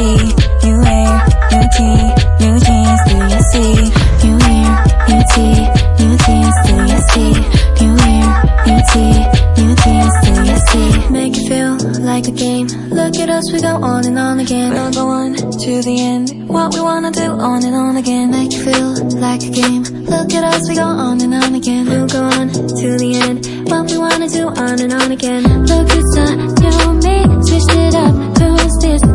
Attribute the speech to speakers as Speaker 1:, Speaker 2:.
Speaker 1: E, you wear, you NewJeans, do you see? You wear, you T, new jeans, do you see? You wear, you T, new jeans, do you see? Make it feel like a game. Look at us, we go on and on again. We'll go on to the end. What we wanna do on and on again. Make it feel like a game. Look at us, we go on and on again. We'll go on to the end. What we wanna do on and on again. Look, it's a new me. Switched it up. Who's this?